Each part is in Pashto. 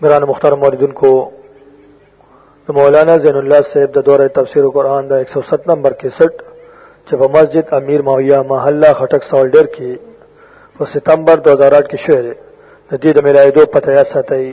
گران مختار موردن کو مولانا زین اللہ صاحب دا دور تفسیر قرآن دا 107 نمبر کے سٹ چپا مسجد امیر معاویہ محلہ خٹک سالڈر کی و ستمبر 2008 کی شعر جدید ملائی دو پتہ یا ستائی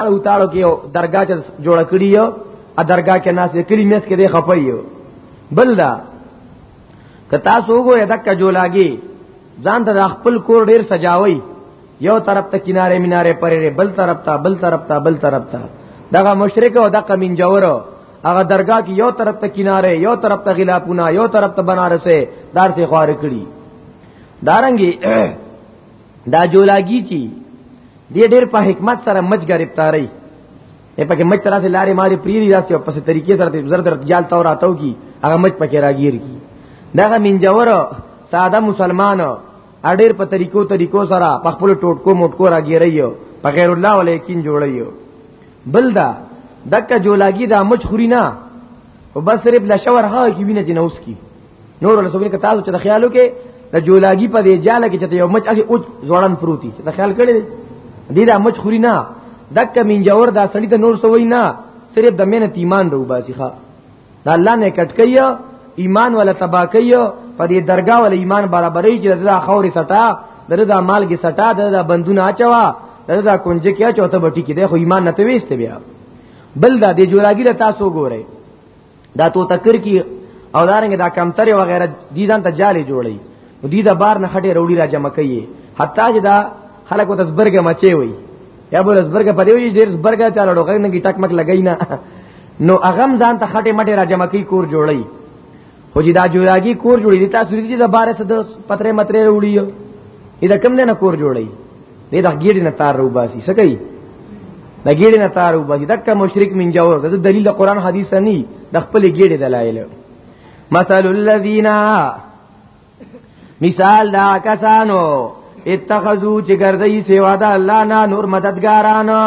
اړو تاړو کې یو درگاه چې جوړ کړی یو ا درگاه کې ناس کلی میس کې دی خپایو بل دا که تاسو وګورئ دک جولاګي ځان ته خپل کور ډیر سجاوي یو طرف ته کیناره میناره پرې بل طرف ته بل طرف ته بل طرف ته دغه مشرک او دغه منجور هغه درگاه کې یو طرف ته کیناره یو طرف ته غلاپونه یو طرف ته بنارسه دار سي خوار کړی دارنګي دا جولاګي چی دی ډیر په حکمت سره مچ گرفتاری په پکې مچ تر سره لارې مارې پریری داسې په پسې طریقې سره د زر در جال تور راتاو کی هغه مچ پکې راګیر کی دغه منجور ساده مسلمان اډیر په طریقو طریقو سره په خپل ټوټکو موټکو راګیریو په غیر الله ولیکین جوړیو بل دا دکه جولاګي دا مچ خوري نه او بس صرف لشور ها کی وینه جنوس کی نور له سوګنی کتاب چې د خیالو کې د جولاګي په دې جاله کې چې یو مچ اسی اوج ځوړن پروتي چې د خیال کړي دې دا مچ خوري نه دک من جوور دا سړی ته نور سوي نه صرف د مینه ایمان رو باسي ښا دا الله نه کټکیا ایمان ولا تباکیا په دې درگاه ول ایمان برابرې چې دا خوري سټا دغه مالګي سټا دغه بندونه اچوا دغه کنجه کیا چوته بټی کې د خو ایمان نه ته وېست بیا بل دا دې جولاګي له تاسو ګورئ دا تو تکر کی او دارنګ دا کمتره وغیرہ دي ځان ته جالي جوړي دي دا بار نه خټه روړي را جمع کوي حتی چې دا خلک وت زبرګ مچي وي یا بل زبرګ په دی وي ډیر زبرګ چاله ډوګ نه کی ټک مک لګی نه نو اغم ځان ته خټه مټه را جمع کوي کور جوړي خو چې دا جوړاګي کور جوړي دي تاسو دې دا بار سره پتره متره روړي دا کم نه کور جوړي دې د ګیډې نه تار روباسي څه کوي د ګیډې نه تار روباسي دکه مشرک من جاو د دلیل د قران حدیث نه د خپل ګیډې دلایل مثل الذین مثال دا کسانو اتخذو چې ګرځي سیوا د الله نه نور مددګارانو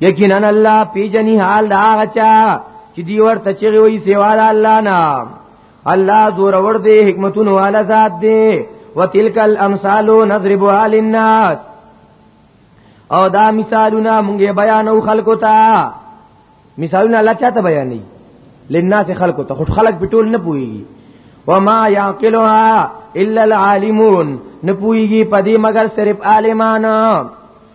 یقینا الله پیجنی حال دا غچا چې دی ورته چغي وي سیوا د الله نه الله زور ور دي حکمتونو والا ذات دي وتلک الامثال نضربها للناس او دا مثالونه مونږه بیانو خلکو ته مثالونه الله چاته بیانې للناس خلکو ته خو خلک په ټول نه پويږي وما يعقلها الا العالمون نه پويږي پدې مگر صرف عالمانه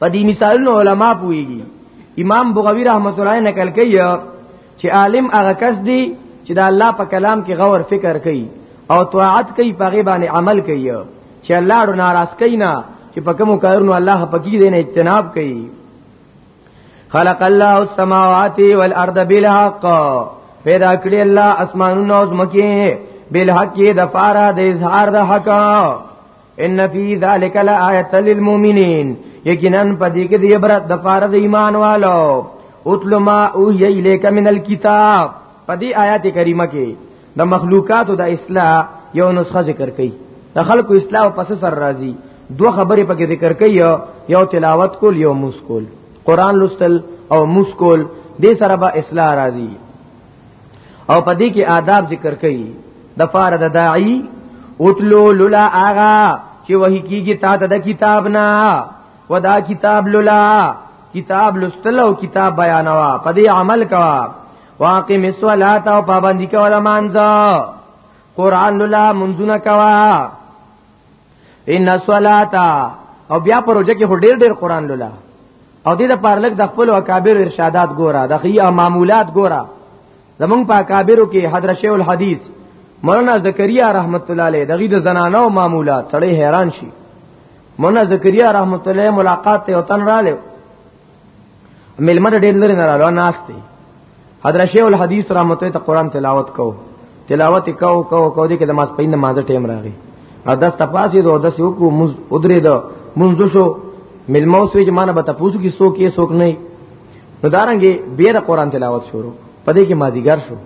په دې مثالونو علما پويږي امام بغوی رحمت الله نقل کوي چې عالم هغه کس دی چې د الله په کلام کې غور فکر کوي او طاعت کوي په غي باندې عمل کوي چې الله ډو ناراض کوي نه چې په کوم کارونو الله پکې دې نه اجتناب کوي خلق الله السماوات والارض بالحق پیدا کړی الله اسمانونو او زمکه بالحق د فارا د اظهار د حق ان فی ذلک لآیه للمؤمنین یقینا پدې کې دی عبرت د پاره د ایمان والو اتل ما اوحی الیک من الكتاب پدې آیات کریمه کې د مخلوقاتو د اصلاح یو نسخه ذکر کړي د خلکو اصلاح پس سر راځي دوه خبرې پکې ذکر کړي یو تلاوت کول یو مسکول قران لوستل او مسکول دې سره به اصلاح راځي او په دې کې آداب ذکر کړي د فار د داعی اتلو لولا آغا چې وਹੀ کیږي تا ته د کتاب نه ودا کتاب لولا کتاب لستل او کتاب بیانوا په دې عمل کوا واقم الصلاه او پابندی کوله مانځه قران لولا منځونه کوا ان الصلاه او بیا پروژه کې ډېر ډېر قران لولا او دې د پارلک د خپل اکابر ارشادات ګورا د خیا معمولات ګورا زمونږ په اکابرو کې حضرت شیخ الحدیث مولانا زکریا رحمت الله علیه دغه د زنانو معمولات سړی حیران شي مولانا زکریا رحمت الله ملاقات ته وطن رااله ملمر ډېر لري نه راو ناشته حضرت شیخ الحدیث رحمت الله ته قران تلاوت کو تلاوت کو کو کو دې کې د ماس پین مازه ټیم راغی او داس تپاسې دو داس یو کو مز ادرې دو مز دوشو ملمو سوی چې مانه به تاسو کې سو کې سوک نه نو دارنګي بیر قران تلاوت شروع پدې کې مازیګر شو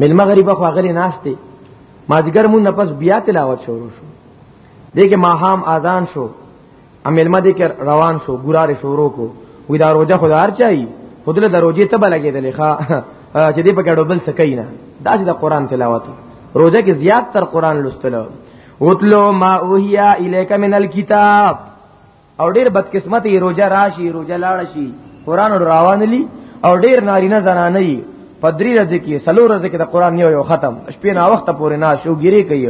ملما غریب خو غری ناشته مازیګر مون نه پس بیا تلاوت شروع شو دې کې ماهام اذان شو املما دې کې روان شو ګوراره شروع کو وې دا روزه خدار چای خدله دروځي ته بلګېدلې ښا چې دې په ګډو بل سکینا دا چې د قران تلاوت روزه کې زیات تر قران لوستل وتلو ما اوهیا الیک من الكتاب او ډیر بدقسمتي روزه راشي روزه لاړ شي قران روان لي او ډیر نارینه زنانه یي پدری رځ کې سلو رځ کې د قران یو یو ختم شپې نا وخت پورې نا شوګيري کوي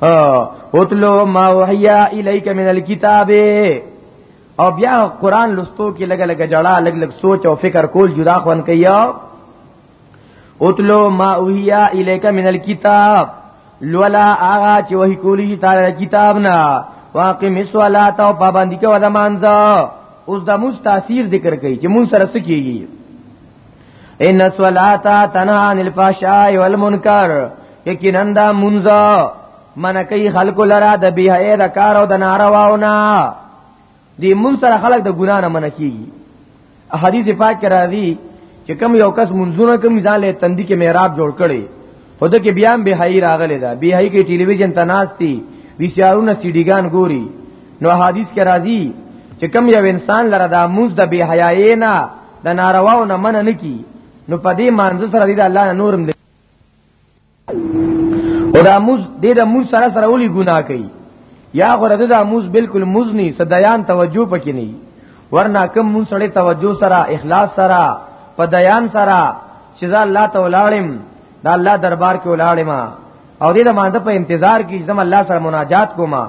اوتلو ما وحیا الیک من الكتاب او بیا قران لستو کې لګ لګ جړه لګ لګ سوچ او فکر کول جدا خون کوي اوتلو ما وحیا الیک من الكتاب لولا آغا چې وحی کولی شي تعالی کتاب نه واقم الصلاه او پابندی کوه د مانځه اوس د موس تاثیر ذکر کوي چې مون سره سکیږي ان الصلاه تنها عن الفحشاء والمنکر یقینا دا منځ من کوي خلق لرا د بیه د کار او د نارواونه دی مون سره خلق د ګنا نه من کیږي حدیث پاک کې راځي چې کم یو کس منځونه کم ځان له تندې کې محراب جوړ کړي خود کې بیا به هاي راغلی دا به هاي کې ټلویزیون تناستی وی سیارونه سیډیګان ګوري نو حدیث کې راځي چې کم یو انسان لره دا موز د بی حیاي نه د نارواو نه مننه کی نو په دې مانځ سره دی د الله نورم دی او دا موز دې د موز سره سره ولي ګناه کوي یا غره دا موز بالکل مزنی صدایان توجه پکې نه ورنا کم مون سره توجه سره اخلاص سره په دیان سره چې ځا الله تعالیړم دا الله دربار کې ولاړم او دې د مانځ په انتظار کې زم الله سره مناجات کوما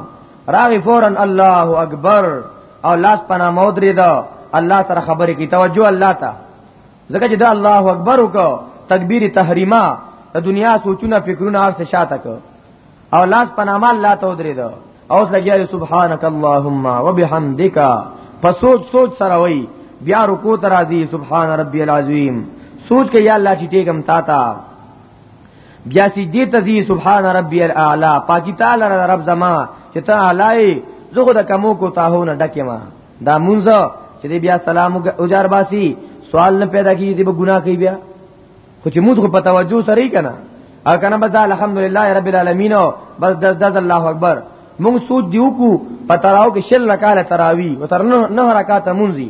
راغی فورا الله اکبر او لاس پنا مودري دا الله سره خبرې کی توجه الله ته زکه چې دا الله اکبر وکاو تکبیر تحریما د دنیا سوچونه فکرونه هر څه شاته کو او لاس پنا مال لا ته درې دا او سجای سبحانك اللهم وبحمدك فسوچ سوچ سره وای بیا رکوع ترازی سبحان ربی العظیم سوچ کې یا الله چې ټیګم تا تا بیا سی دې تزي سبحان ربي الاعلى پاکي تعالی رب زما چې ته اعلی زه خو د کمو کو تاهو نه ډکه ما دا مونږ چې بیا سلام او جار باسي سوال نه پیدا کیږي دې به ګناه کوي بیا خو چې موږ په توجه سره یې کنه او کنه بس الحمدلله رب العالمین بس دز دز الله اکبر موږ سود دیو کو پتاراو کې شل رکعات تراوی او تر نه رکعات مونږی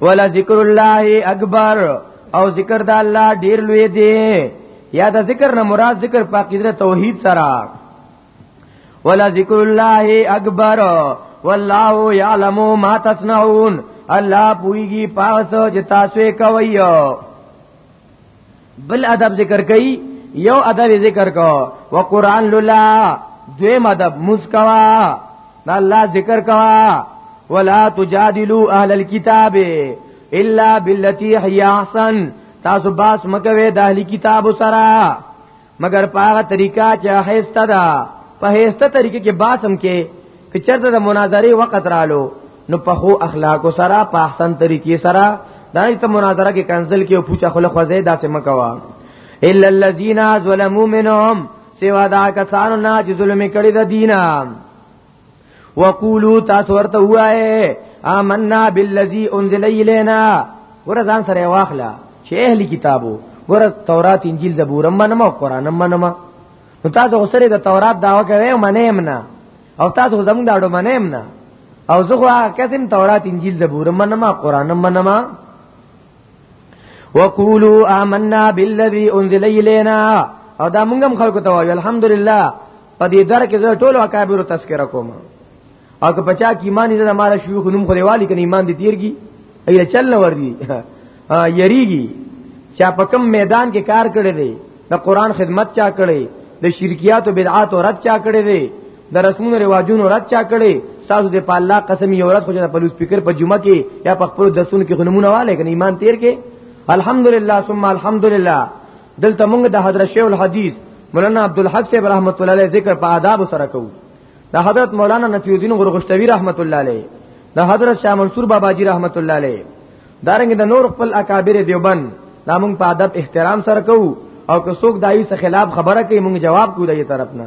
ولا ذکر الله اکبر او ذکر د الله ډیر لوی دی یا د ذکر نه مراد ذکر په عقیده توحید سره ولا ذکر الله اکبر والله يعلم ما تصنعون الله پويږي پاس چې تاسو کوي بل ادب ذکر کئ یو ادب ذکر کو وقران لولا دوی مدب مسکوا دا الله ذکر کوا ولا تجادلوا اهل الكتاب الا بالتي هي احسن تاسو باس مکوي د اهل کتاب سره مگر په هغه طریقه چې هيسته ده په هيسته طریقه کې باسم کې که چرته د مناظره وخت رالو نو په خو اخلاق سره په احسن طریقې سره دا ته مناظره کې کنزل کې او پوچا خله خوځې داسې مکوا الا الذين ظلموا منهم سوا دا کسانو نه چې ظلم کړی د دینه وقولو تاسو ورته وایې آمنا بالذي انزل الینا ورزان سره واخلا چې اهلی کتابو ور تورات انجیل زبور منم او قران منم نو تاسو سره د تورات داوا کوي منم نه او تاسو زموږ داړو منم نه او زه خو کتم تورات انجیل زبور منم او قران منم وقولو آمنا بالذي انزل الینا او دا موږ هم خلکو ته وایو الحمدلله په دې در کې زه ټول اکابر تذکرہ کوم او که پچا کی ایمان دې مال شيوخ نوم خو دیوالی کنه ایمان دې تیرږي ایله چل نه ور دي یریږي چا په کوم میدان کې کار کړی دی د قران خدمت چا کړی د شرکیات او بدعات رد چا کړی دی د رسمونو رواجونو رد چا کړی تاسو د په الله قسم یو رات خو چې په لوس فکر په جمعه کې یا په خپل دسون کې خنمونه والے کنه ایمان تیر کې الحمدلله ثم الحمدلله دلته موږ د حضرت شیخ الحدیث مولانا عبدالحق صاحب رحمت الله علیه ذکر په آداب سره کوو د حضرت مولانا نقی الدین غرغشتوی رحمت الله علیه د حضرت شاه منصور بابا جی رحمت الله علیه دارنګ د نور خپل اکابر دیوبند دا موږ په ادب احترام سره کوو او که څوک دایي څخه خلاف خبره کوي موږ جواب کوو دایي طرف نه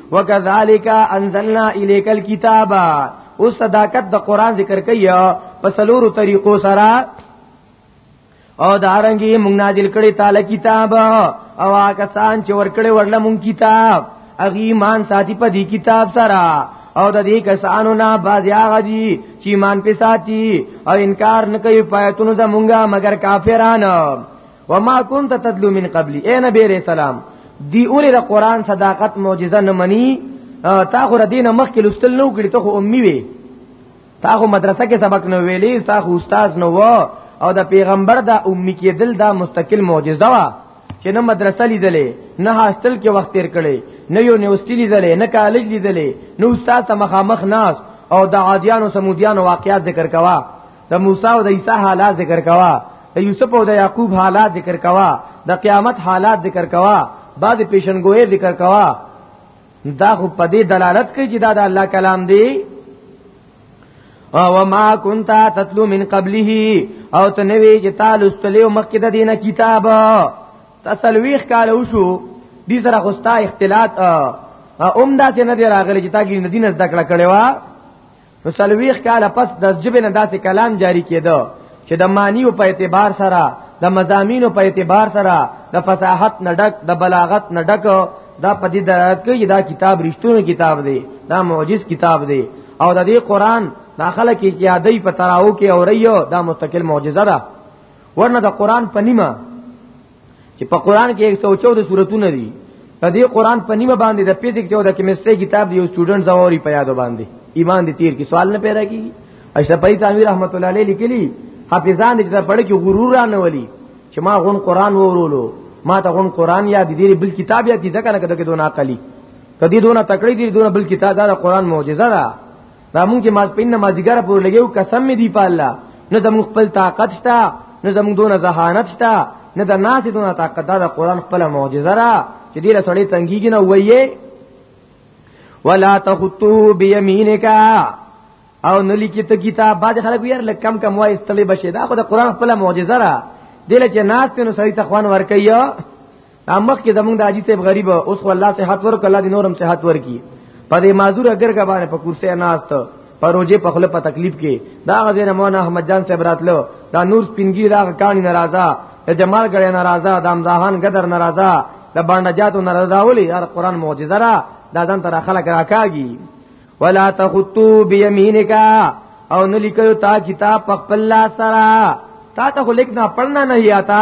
وکذالک انزلنا الیک الكتاب او صداقت د قران ذکر کوي په سلورو طریقو سره او دارنګي موږ نازل کړي تعالی کتاب او هغه سان چې ورکړي ورله موږ کتاب اغي مان ساتي په دې کتاب سره او د دې کسانو نه باز هغه دي چې ایمان په ساتي او انکار نه کوي پاتونو د مونږه مگر کافرانو وما كنت تدلو من قبل اے نبی علیہ السلام دی اولی دا قرآن صداقت معجزه نه منی تا خو ردین مخ کې لستل نو کړی ته خو امي وي تا خو مدرسه کې سبق نه ویلې تا خو استاد نو و او دا پیغمبر دا امي کېدل دا مستقل معجزه وا چې نه مدرسه لیدلې نه هاستل کې وخت تیر کړي نه یو نیوستی لیدلې نه کالج لیدلې نو استاد ته مخامخ ناس او د عادیانو سمودیانو واقعیات ذکر کوا د موسی او د عیسی حالات ذکر کوا د یوسف او د یعقوب حالات ذکر کوا د قیامت حالات ذکر کوا بعد پیشنګوې ذکر کوا دا خو په دې دلالت کوي چې دا د الله کلام دی او ما كنت تتلو من قبله او ته نوې چې تعالی استلیو مخکې د دینه کتاب تسلويخ کال وشو دې سره خوستا اختلاط اومدا چې نه دی راغلی چې تا کې دین زده کړه کړې وا نو څلويخ کال پس د جبه نه داسې کلام جاری کېده چې د معنی په اعتبار سره د مزامینو په اعتبار سره د فصاحت نډک د بلاغت نډک دا په دې درک کې دا کتاب رښتونه کتاب دی دا معجز کتاب دی او د دې قران داخله کې چې یادې په تراو کې اوریو دا مستقل معجزه ده ورنه د قران په نیمه چې په قران کې 114 سوراتونه دي په دې قران په نیمه باندې د فزیک جو د کیمستري کتاب دی یو سټوډنټ زوري په یاد باندې ایمان دې تیر کې سوال نه پیدا کیږي اشرفی تعالی رحمت الله علیه لیکلی حافظان دې ته پڑھ کې غرور را نه ولي چې ما غون قران وورولو ما ته غون قران یا دې بل کتاب یا دې ځکه نه کده کې دونه عقلی کدی دونه تکړی دې دونه بل کتاب دا قران معجزه ده دا مونږ چې ماز پین نمازګر پور لګیو قسم می دی په الله نه زموږ خپل طاقت شته نه زموږ دون ذهانت شته نه د ناس دون طاقت دا قرآن خپل معجزه را چې دې سړی تنګیږي نه وایي ولا تخطو بيمينك او نلی کی ته کتاب باج خلک یار لکم کم وای استلی بشه دا خو د قرآن خپل معجزه را دله چې ناس په نو سړی تخوان ور کوي دا مخ کې زمونږ د حاجی صاحب غریب اوس خو الله صحت ورک الله دې نورم صحت ورکی په دې معذور اگر کا باندې په کرسي ناست پر روزه په خله په تکلیف کې دا غزنه مولانا احمد جان صاحب راتلو دا نور سپینګی دا کانی ناراضه د جمال غړې ناراضه د امزاهان قدر ناراضه د باندې جاتو ناراضه ولي هر قران معجزه را دا ځان تر خلک راکاږي ولا تخطو بيمينك او نه لیکو تا کتاب په خپل لاس سره تا ته لیکنا پڑھنا نه آتا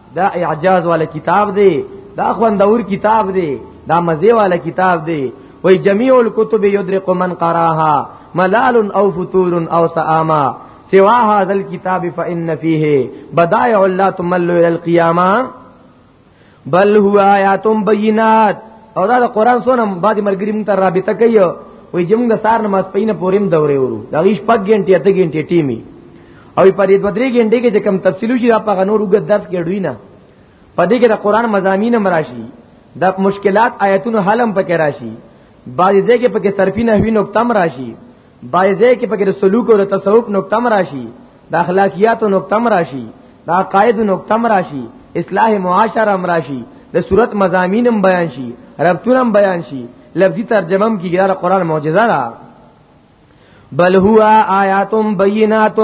دا اعجاز والا کتاب دی دا خوندور کتاب دی دا مزه والا کتاب دی وای جميع الكتب يدرق من قراها ملال او فتور او ساما سوا هذا الكتاب فان فيه بدائع لا تمل الى القيامه بل هو آیات بینات او دا قرآن سونه بعد مرګري مونږ ته رابطه کوي وای جمع د سار نماز پینه پوریم دورې ورو دا غیش پګ غنټه ته غنټه ټیمی او په دې دوه درې غنډې کې چې کم تفصیل شي دا په غنور وګ درس کې ډوی نه په دې کې د قران مزامین هم راشي د مشکلات آیتونو حل هم پکې راشي بعضی ځای کې پکې صرفي نحوی نقطه هم راشي بعضی ځای کې پکې د سلوک او د تصوف نقطه هم راشي د اخلاقیاتو نقطه هم راشي د عقاید نقطه هم راشي اصلاح معاشره هم راشي د صورت مزامین هم بیان شي ربطونه هم بیان شي لفظي ترجمه هم کیږي د قران معجزه ده بل هو آیات بینات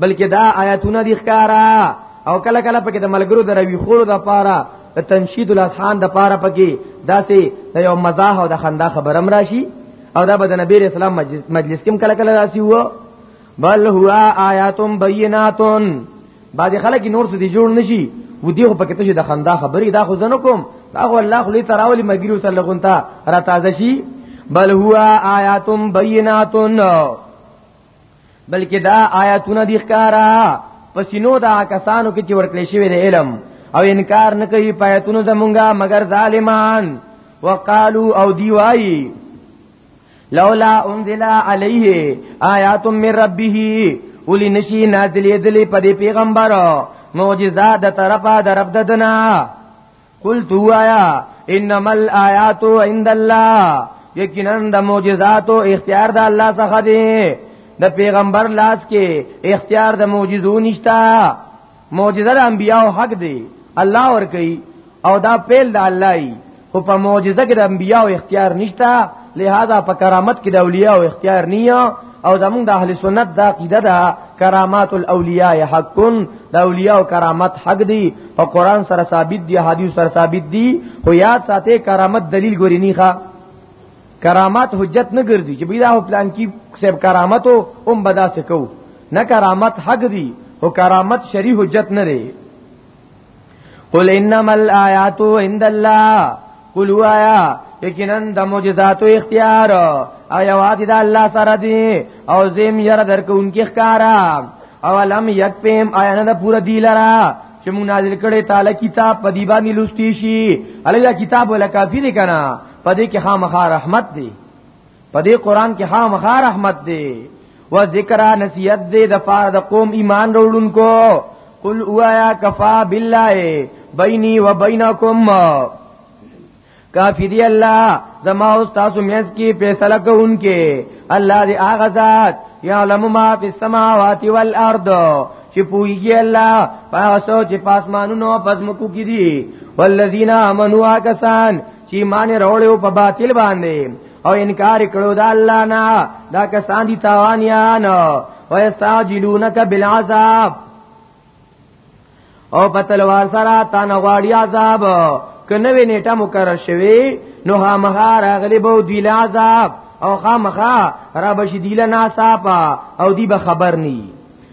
بلکې دا آیاتونه د ښکارا او کله کله پکې د ملګرو دروي خور د پاره د تنشید الاسحان د پاره پکې داسې د یو مزاح او د خندا خبرم راشي او دا به د نبی رسول الله مجلس کې کله کله راشي وو بل هو آیات بینات بعد خلک نور څه دی جوړ نشي و دی خو پکې ته د خندا خبرې دا خو زنه کوم دا خو الله خو لې تراولي مګریو سره لغونتا را تازه شي بل هو آیات بینات بلکې دا آیاتونه دي ښکارا پسینو دا کسانو کې چې ورکړې شوی دی علم او انکار نه کوي پایتونو زمونږه مگر ظالمان وقالو او دی وایي لولا انزل علیه آیات من ربه ولی نشی نازلې دلی په دې پیغمبر معجزه د طرفه د رب ددنا قلت وایا انما الآیات عند الله یقینا د معجزات او اختیار د الله څخه دی د پیغمبر لاس کې اختیار د معجزو نشتا معجزه د انبیاو حق دی الله ور کوي او دا پیل د الله ای خو په معجزه کې د انبیاو اختیار نشته لہذا په کرامت کې د اولیاء او اختیار نیه او زمونږ د اهل سنت دا قیده ده کرامات الاولیاء حق د اولیاء او کرامت حق دی او قران سره ثابت دی حدیث سره ثابت دی خو یاد ساته کرامت دلیل ګورینی ښا کرامات حجت نه ګرځي چې بیا پلان کې سب کرامت او هم بدا سکو نه کرامت حق دی او کرامت شری حجت نه لري قل انما الایات عند الله قل وایا یقینا د معجزات او اختیار او یواد د الله سره دی او زم ير درکونکي ښکارا او لم یکفهم آیا نه پورا دی لرا چې مونږ نازل کړي تعالی کتاب په دی باندې لوستي شي الله کتاب ولا کافی دی کنه پدې کې خامخا رحمت دی پدې قران کې خامخا رحمت دی و ذکر نصیحت دې د پاره د قوم ایمان وروړونکو قل اوایا کفا بالله بیني و بینکم کافی دی الله زما او تاسو میز کې فیصله کوونکې الله دې هغه ذات یعلم ما فی السماوات والارض چې پوهیږي الله پاسو چې پاسمانونو پس مکو کې دي والذین آمنوا کسان چې مان وروړو په باطل باندې او انکار کړو د الله نه دا کسان دي تاوانيان او استعجلونک بالعذاب او په تلوار سره تا نه غواړي عذاب کنه وی نیټه مقرر شوی نو ها مها راغلی بو دی عذاب او خامخا را بشی دی لنا صاحب او دی به خبر نی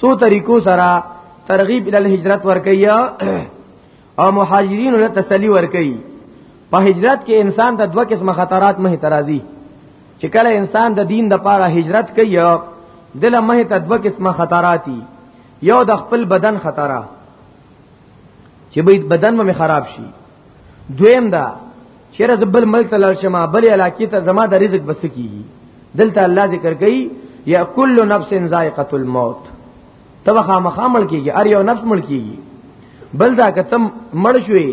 سو طریقو سره ترغیب ال هجرت ورکیا او مهاجرین له تسلی ورکي په هجرت کې انسان ته دوه قسم خطرات مه ترازی چې کله انسان د دین د پاره هجرت کوي دله مه ته دوه قسم خطراتی یو د خپل بدن خطره چې به بدن مې خراب شي دویم دا چیرې د بل ملک ته لړشمه بل علاقې ته زما د رزق بس کیږي دلته الله ذکر کوي یا کل نفس ذائقه الموت تب خامخا مل کیږي ار یو نفس مل کیږي بل دا کتم مړ شوي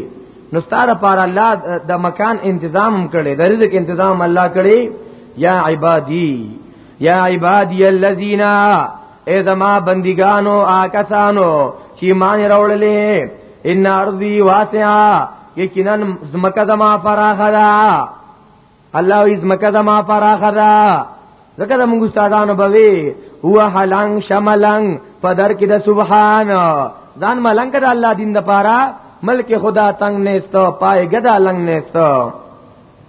نو ستاره پر الله د مکان تنظیم کړي د رزق تنظیم الله کړي یا عبادی یا عبادی الذین اے زما بندګانو آکسانو چې مان راوړلې ان ارضی واسعه یقینا زمکه زما فراخه ده الله ای زمکه زما فراخه ده ځکه د موږ استادانو بوي هو حلنګ شملنګ په در کې د سبحان ځان ملنګ د الله دین د پاره ملک خدا تنگ نهستو پای ګدا لنګ نهستو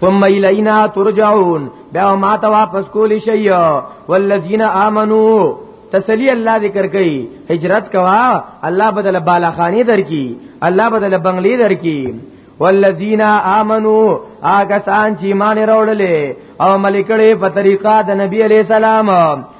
ثم الینا ترجعون بیا ما ته واپس کول شي والذین آمنو تسلی الله ذکر کوي هجرت کوا الله بدل بالا خانی درکي الله بدل بنگلي درکي والذین آمنو آګه سان چې مان راوړلې او ملکړې په طریقه د نبی علی سلام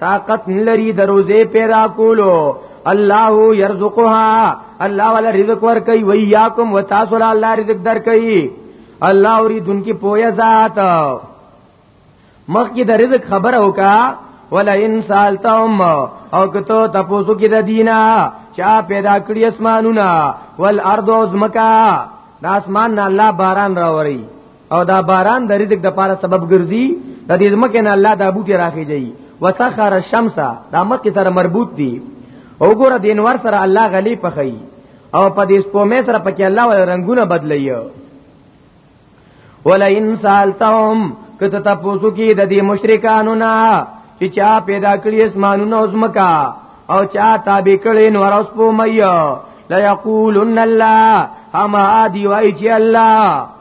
طاقت لري دروزه پیدا کولو الله يرزقها الله ولا رزق ور کوي وياکم وتاسو له الله رزق در کوي الله اوري دن کی پویا ذات مخ کی د رزق خبره وکا ولا ان سالتهم او کته تاسو کی د دینا چا پیدا کړی اسمانونه والارض ازمکا د اسمان نه الله باران راوري او دا باران د رزق د پاره سبب ګرځي د دې مکه نه الله د ابو ته راخیږي وسخر الشمس دا مکه سره مربوط دي او ګوره دینور سره الله غلی پخی او په دې سپومې سره پکې الله ول رنگونه بدلایي ولا ان سالتهم کته تاسو کې د دې مشرکانو نه چې چا پیدا کړی اسمانونه او زمکا او چا تابع کړي نور اوس په مې لا یقولن الله اما دی وای چې الله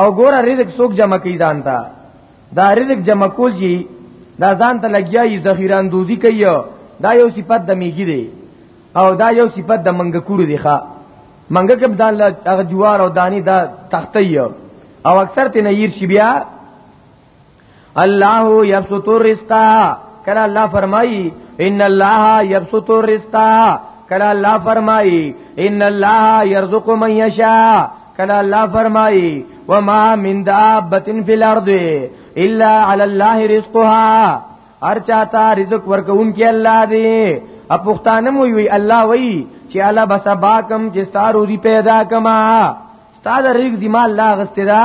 او ګور رزق څوک جمع کوي ځان ته دا رزق جمع کول جی دا ځان ته لګیایي ذخیره اندوزی کوي دا یو صفت د میګی دی او دا یو صفت د منګ کور دی ښا منګ کب دان له هغه جوار او دانی دا تختی او اکثر ته نیر شي بیا الله یبسط الرزق کله الله فرمایي ان الله یبسط الرزق کله الله فرمایي ان الله يرزق من يشاء کله الله فرمایي وما من دابه في الارض الا على الله رزقها هر چاته رزق ورکون کې الله دی ا پښتانه مو وی الله وی چې الله بس باکم چې ستاره روزي پیدا کما ستاره رزق دی ما الله غستدا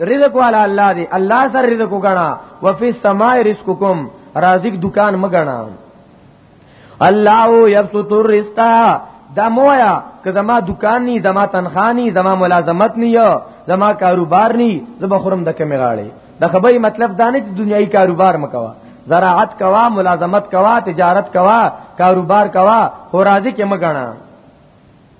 رزق والا الله دی الله سره رزق وګڼا وفي السماء رزقكم رازق دکان مګڼا الله يبسط الرزق دا مویا که زما دکان نی زما تنخواه نی زما ملازمت نی زما کاروبار نی زما خرم د کمی غاړي دا خبري مطلب دا نه چې دنیوي کاروبار مکوا زراعت کوا ملازمت کوا تجارت کوا کاروبار کوا خو راضي کې مګنا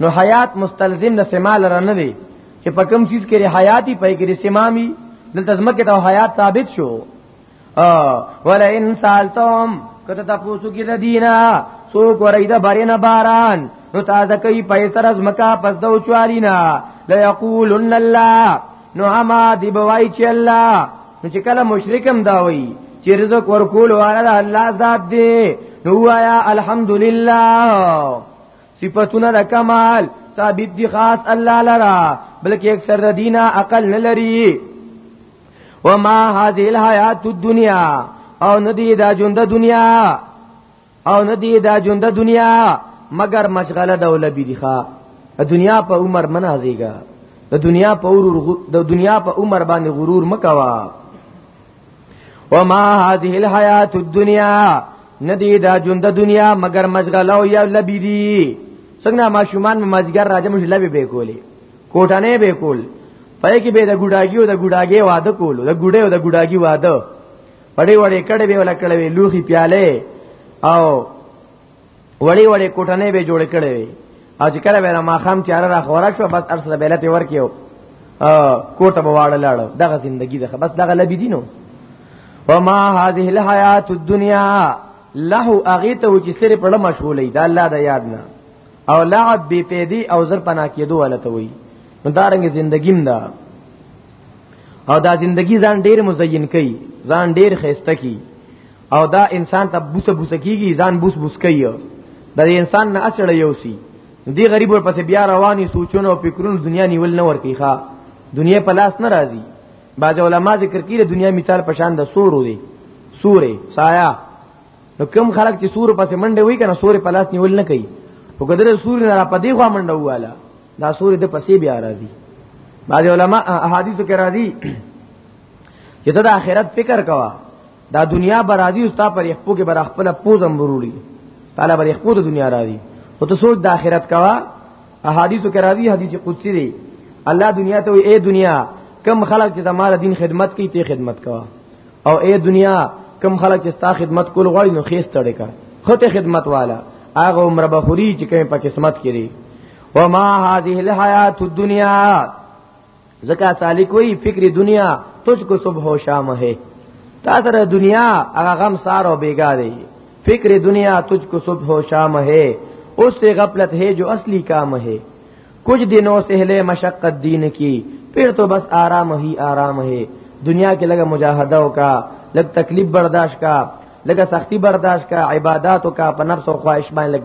نو حیات مستلزم د سما لره نه دی چې په کوم چیز کې حیاتی پای کې سمامي دلته زمکه ته حیات ثابت شو ا ولا ان سالتم کته تاسو کې د دینه سو کوي د بارینه باران نو تازه کوي په تر از مکا پس دو چوالینا لا یقولن الله نو اما دی بوای چې الله نو چې کله مشرکم دا وای چې رزق ورکول واره الله ذات دی نو وایا الحمدلله صفاتونه د کمال ثابت دي خاص الله لرا بلکې اکثر دینه عقل نه لري وما هذه الحیات الدنیا او ندی دا ژوند دنیا او ندی دا ژوند دنیا مگر مشغله د ولبی دی ښا دنیا په عمر منازيګا د دنیا په غرور د دنیا په عمر باندې غرور مکوا وما هذه الحیات الدنیا ندی دا ژوند د دنیا مگر مشغله او یا لبی دی څنګه ماشومان مزګر راځم چې لبی به کولی کوټانه به کول پای کې به د ګډاګي او د ګډاګي واده کول د ګډه او د ګډاګي واده وړې وړې کړه به ولا کړه لوخي پیاله او وړي وړي کوټنې به جوړ کړي وي او چې کله به ما خام چاره را خورا شو بس ارسله بیله په ورکیو کوټه به واړه لاړ دغه زندگی ده بس دغه لبی دینو وما هذه الحیات الدنیا له اغیته چې سره په مشغولې دا الله د یاد نه او لعب بی پیدی او زر پنا کېدو ولته وي نو دارنګ زندگیم دا او دا زندگی ځان ډیر مزین کوي ځان ډیر خسته کوي او دا انسان ته بوسه بوسه کیږي ځان بوس بوس کوي دا انسان نه اچړ یو سی دی غریب ور پسې بیا رواني سوچونه او فکرونه دنیا نیول نه ورکی ښا دنیا په لاس نه راځي بعض علما ذکر کوي د دنیا مثال په شان د سورو دی سورې سایه نو کم خلک چې سور پسې منډه وای کنه سورې په لاس نیول نه کوي په قدر سور نه را پدې خوا منډه واله دا سورې د پسې بیا راځي بعض علما احادیث کې راځي چې ته د آخرت فکر کوه دا دنیا برازي ستا پر خپل کې بر خپل پوزم وروړي تعالی بر خپل د دنیا راځي او ته سوچ د آخرت کوا احادیث کې راځي حدیث قدسی دی الله دنیا ته اے دنیا کم خلق چې زماره دین خدمت کوي ته خدمت کوا او اے دنیا کم خلق چې ستا خدمت کول غواړي نو خېس تړې کا خته خدمت والا هغه عمر بخوري چې کوم په قسمت کړي وما هذه الحیات الدنیا زکا سالک وی فکر دنیا تجھ کو صبح و شام ہے تا سره دنیا هغه غم سار او بیګا دی فکر دنیا تجھ کو صبح و شام ہے اس سے غفلت ہے جو اصلی کام ہے کچھ دنوں سے ہلے مشقت دین کی پھر تو بس آرام ہی آرام ہے دنیا کې لګه مجاهده وکا لګ تکلیف برداشت کا لګه سختی برداشت کا عبادت وکا په نفس او خواهش باندې لګ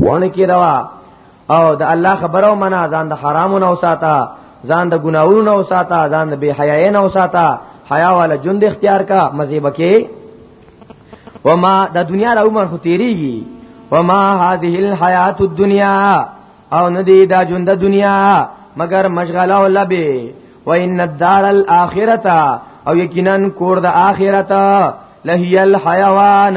وانه کې روا او د الله خبرو منا ځان د حرامو نه وساته ځان د ګناوونو نه وساته ځان د بے حیاي نه وساته حیا والا ژوند اختیار کا مزيب کې وما د دنیا را عمر خو تیریږي وما هذه الحیات الدنیا او ندی دا ژوند د دنیا مگر مشغله او لبه وان الدار الاخرته او یقینا کور د اخرته لهي الحيوان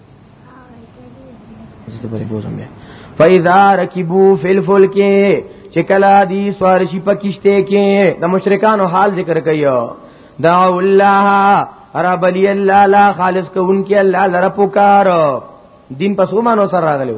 زه پرې بوزم بیا فاذا ركبوا في الفلك چې کلا دي سوار شي پکشته کې د مشرکانو حال ذکر کوي دا الله رب لي الله لا خالص کوونکی الله لره پکار دین پسو مانو سره راغلو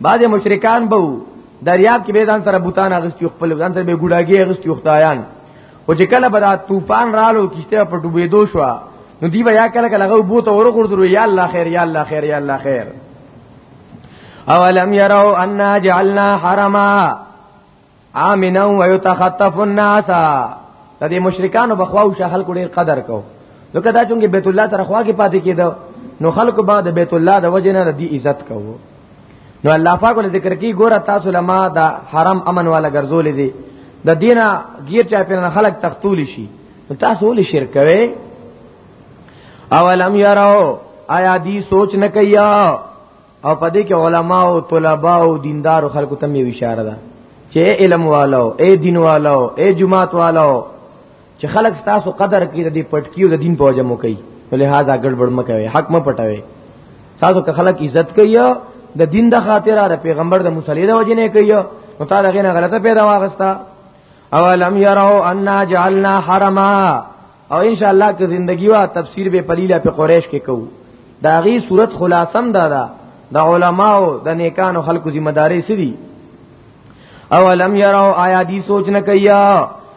بعض مشرکان به دریاب کې به ځان سره بوتان اغستي خپل ځان سره به ګډاګي اغستي خدایان او چې کله به طوفان رالو کیشته په ډوبېدو شو نو دی بیا کله کله غو بوت اور غردرو یا الله خیر یا الله خیر یا الله خیر اولم يروا ان جعلنا حرما امنو ويتخطف الناس د دې مشرکانو بخواو شه خلکو ډیر قدر کو نو کدا چونګې بیت الله تر خوا کې پاتې کېده نو خلکو بعد بیت الله د وجه نه دی عزت کو نو الله پاک ول ذکر کی ګوره تاسو لما دا حرم امن والا ګرځولې دي د دینه غیر چا په خلک تختول شي تاسو ولې شرک کوي اولم یراو آیا دی سوچ نه کیا او په دې کې علما او طلباء او دیندار خلکو ته یو اشاره ده چې علم والو اے دین والو اے جماعت والو چې خلک تاسو قدر کوي د پټکی او د دین په وجه مو کوي لہذا ګډوډ مکوي حق مو پټوي تاسو که خلک عزت کوي د دین د خاطر د پیغمبر د مصلی د وجه نه کوي نو تعالی غنه غلطه پیدا واغستا او لم يروا ان جعلنا حرما او ان شاء الله که زندگی وا تفسیر به پلیله په قریش کې کو دا غي صورت خلاصم دادا د دا علماو د نیکانو خلکو ذمہ داری سدي او لم يروا آیا دی سوچ نه کیا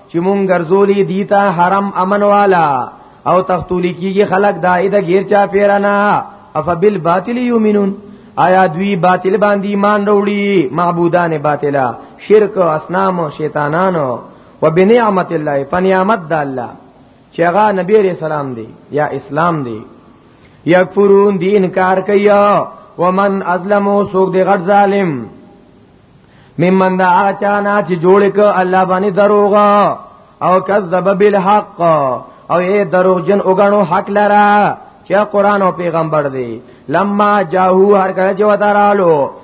چې مونږ ګرځولې دیتا حرم امن والا او تختولی کیږي خلق دایده غیر چا پیرانا افبل باطل یومنون آیا دوی باطل باندې ایمان وروړي معبودان باطلا شرک او اصنام او شیطانانو وبنعمت الله فنعمت د الله چې هغه نبی عليه السلام دی یا اسلام دی یکفرون دی انکار کوي ومن ازلم سوق دی غټ ظالم ممن دا اچانا چې جوړ ک الله باندې دروغه او کذب بالحق او یې دروغ جن وګڼو حق لرا چې قران او پیغمبر دی لما جاهو هر کله چې وترالو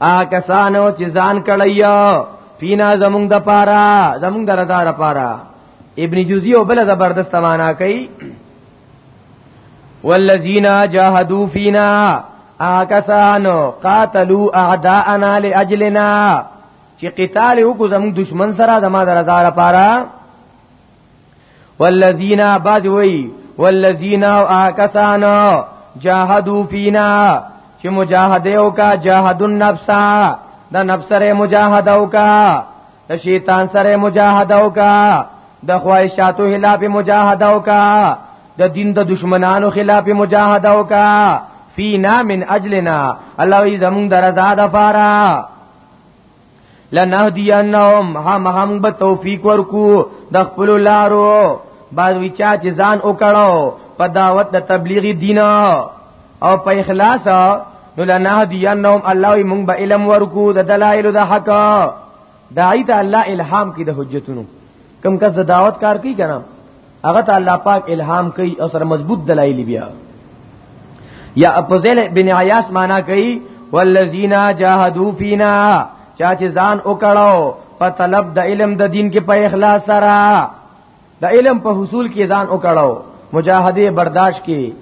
آ کسانو چې ځان کړیا فینا زمونږ د پاره زمونږ د رضا لپاره ابن جوزی او بل زبردست معنا کوي والذین جاهدوا فینا آکسانو قاتلوا اعداءنا لاجلنا چې قتال وکړو زموږ دشمن سره زموږ د رضا لپاره والذین بعد وی والذین او آکسان جاهدوا فینا چې مجاهده او کا جاهد النفس د نفس سره مجاهده او کا د شیطان سره مجاهده او کا د خواهشاتو خلاف مجاهده او کا د دین د دشمنانو خلاف مجاهده او کا فینا من اجلنا الله ای زمون درزاد فارا لنهدینهم هم هم به توفیق ورکو د خپل لارو باز وچا چې ځان وکړو په دعوت د تبلیغی دین او په اخلاص نو لنهدینهم الله موږ به علم ورکو د دلایل د حق داعی ته الله الهام کی د حجتونو کم کس د دعوت کار کوي کنه هغه ته الله پاک الهام کوي او سره مضبوط دلایل بیا یا افضل بن عیاس معنا کوي والذین جاهدوا فینا چا چې ځان وکړاو په طلب د علم د دین کې په اخلاص سره د علم په حصول کې ځان وکړاو مجاهده برداشت کې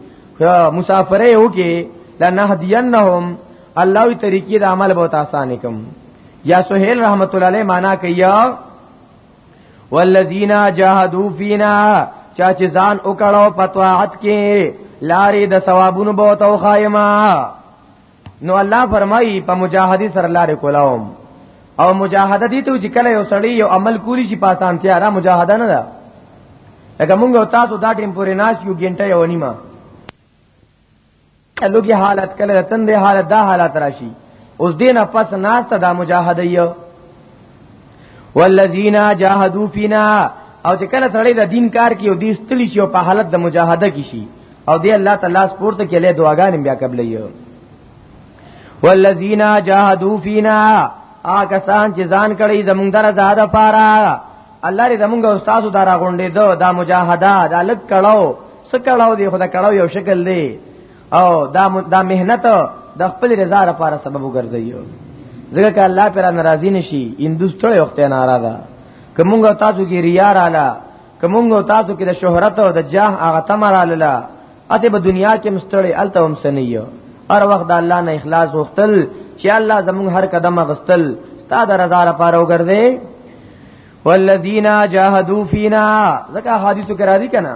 مسافره یو کې لنهدینهم الله وی طریقې د عمل بہت آسان کوم یا سہیل رحمت الله علیه معنا کوي والذین جاهدوا فینا چا چې ځان وکړو په طاعت کې لارې د ثوابونو به تو خایما نو الله فرمایي په مجاهدی سره لارې کولاوم او مجاهده دي ته چې کله یو سړی یو عمل کولی شي پاسان ته را مجاهده نه ده لکه موږ تاسو دا ټیم پورې ناش یو ګنټه یو نیمه لوګي حالت کله تندې حالت دا حالت راشي اوس دینه پس ناس ته دا مجاهده یو والذین جاهدوا فینا او چې کله سړی د دین کار کوي او دې ستلی شي او په حالت د مجاهده کې شي او دې الله تعالی سپورته کې له دعاګانې بیا قبلې یو والذین جاهدوا فینا آکسان چې ځان کړی زمونږ درزاده پاره الله دې زمونږ استاد دا را غونډې دو دا مجاهده دا لک کړهو سکړهو دې خدا کړهو یو شکل دی او دا دا مهنت د خپل رضا لپاره سبب وګرځي ځکه چې الله پر ناراضي نشي هندوستړي وخت ناراضه کومګه تاسو کې ریا رااله کومګه تاسو کې د شهرت او د جاه هغه تمراله اته په دنیا کې مستړې الته هم سنیو هر وخت د الله نه اخلاص وختل چې الله زموږ هر قدم غستل تا د رضا لپاره وګرځي والذین جاهدوا فینا زکه حدیثو کرا دي کنه